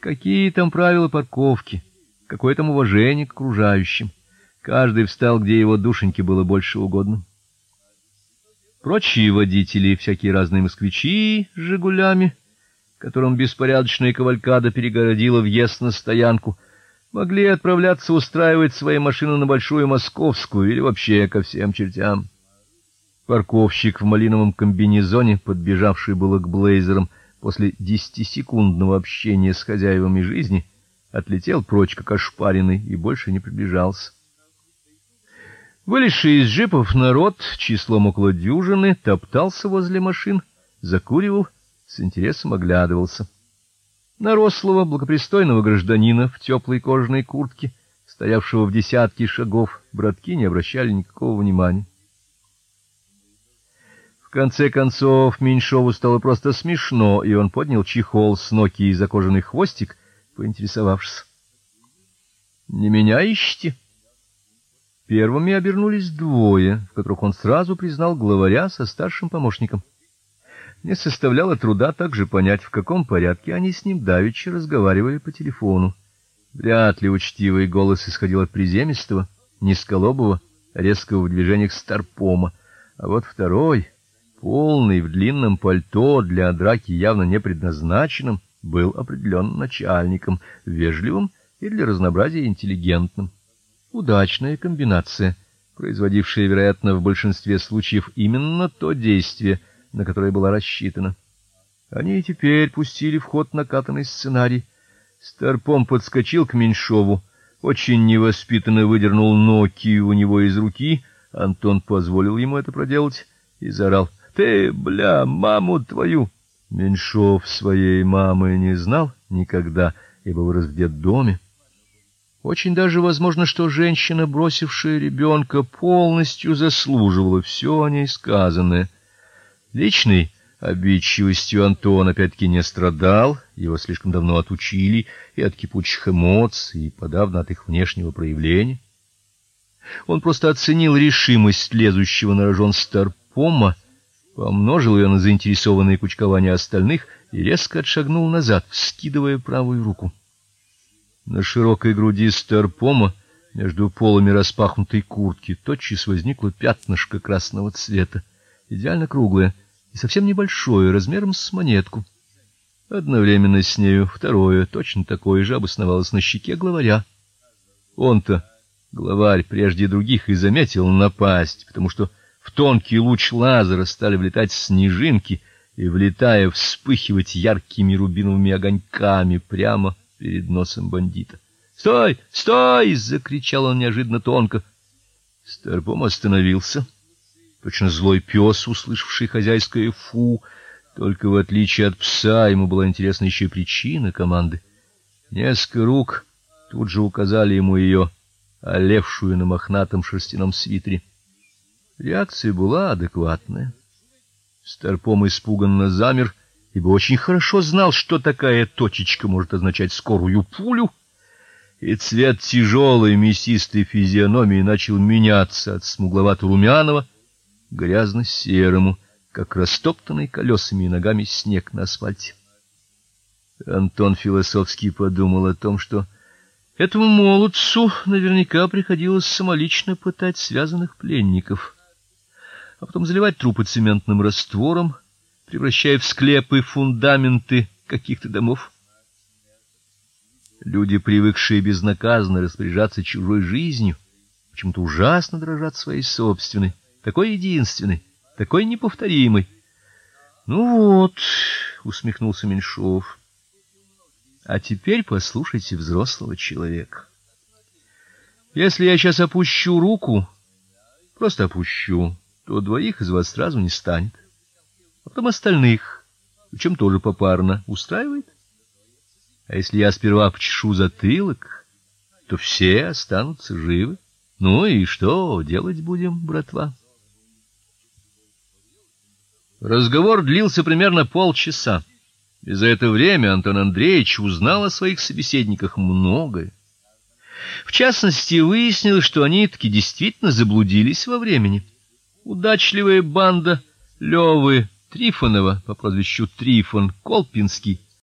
Какие там правила парковки? Какое там уважение к окружающим? Каждый встал, где его душеньке было больше угодно. Прочие водители, всякие разные москвичи с Жигулями, которым беспорядочная кавалькада перегородила въезд на стоянку, могли отправляться устраивать свои машины на Большую Московскую или вообще ко всем чертям. Парковщик в малиновом комбинезоне, подбежавший было к блейзерам после десятисекундного общения с хозяевами жизни, отлетел прочь как ошпаренный и больше не приближался. Вылезший из джипов народ, числом около дюжины, топтался возле машин, закуривал, с интересом оглядывался. На рослого, благопристойного гражданина в теплой кожаной куртке, стоявшего в десятке шагов, братки не обращали никакого внимания. В конце концов Меньшову стало просто смешно, и он поднял чехол с Nokia за кожаный хвостик, поинтересовавшись: "Не меня ищете?" Первыми обернулись двое, в которых он сразу признал главаря со старшим помощником. Не составляло труда также понять, в каком порядке они с ним давеча разговаривали по телефону. Вряд ли учтивый голос исходил от приземистого, низколобого, резкого в движениях старпома, а вот второй, полный в длинном пальто, для драки явно не предназначенным, был определенно начальником, вежливым и для разнообразия интеллигентным. Удачная комбинация, производившая, вероятно, в большинстве случаев именно то действие, на которое была рассчитана. Они теперь пустили в ход накатанный сценарий. Старпом подскочил к Меньшову, очень невоспитанно выдернул Nokia у него из руки, Антон позволил ему это проделать и заорал: "Ты, бля, маму твою!" Меньшов своей мамы не знал никогда, ибо вырос в детдоме. Очень даже возможно, что женщина, бросившая ребенка, полностью заслуживала все о ней сказанное. Личной обидчивостью Антон опять-таки не страдал, его слишком давно отучили и от кипучих эмоций, и подавно от их внешнего проявления. Он просто оценил решимость лезущего на рожон старпома, помножил ее на заинтересованное кучкование остальных и резко отшагнул назад, вскидывая правую руку. На широкой груди старпома между полами распахнутой куртки тотчас возникло пятнышко красного цвета, идеально круглое и совсем небольшое, размером с монетку. Одновременно с нею второе, точно такое же, обосновалось на щеке главаря. Он-то, главарь, прежде других и заметил напасть, потому что в тонкий луч лазера стали влетать снежинки и, влетая, вспыхивать яркими рубиновыми огоньками прямо перед носом бандита. "Стой! Стой!" закричал он неожиданно тонко. Старпом остановился. Точно злой пес, услышавший хозяйское фу, только в отличие от пса ему была интересна еще и причина команды. Несколько рук тут же указали ему ее, олевшую на мохнатом шерстяном свитере. Реакция была адекватная. Старпом испуганно замер ибо очень хорошо знал, что такая точечка может означать скорую пулю, и цвет тяжелой мясистой физиономии начал меняться от смугловато-румяного к грязно-серому, как растоптанный колесами и ногами снег на асфальте. Антон философски подумал о том, что этому молодцу наверняка приходилось самолично пытать связанных пленников, а потом заливать трупы цементным раствором, превращая в склепы фундаменты каких-то домов. Люди, привыкшие безнаказанно распоряжаться чужой жизнью, почему-то ужасно дрожат своей собственной, такой единственной, такой неповторимой. Ну вот, усмехнулся Меньшов. А теперь послушайте взрослого человека. Если я сейчас опущу руку, просто опущу, то двоих из вас сразу не станет а потом остальных, причем тоже попарно, устраивает. А если я сперва почешу затылок, то все останутся живы. Ну и что делать будем, братва? Разговор длился примерно полчаса. И за это время Антон Андреевич узнал о своих собеседниках многое. В частности, выяснилось, что они таки действительно заблудились во времени. Удачливая банда Левы Трифонова по прозвищу Трифон Колпинский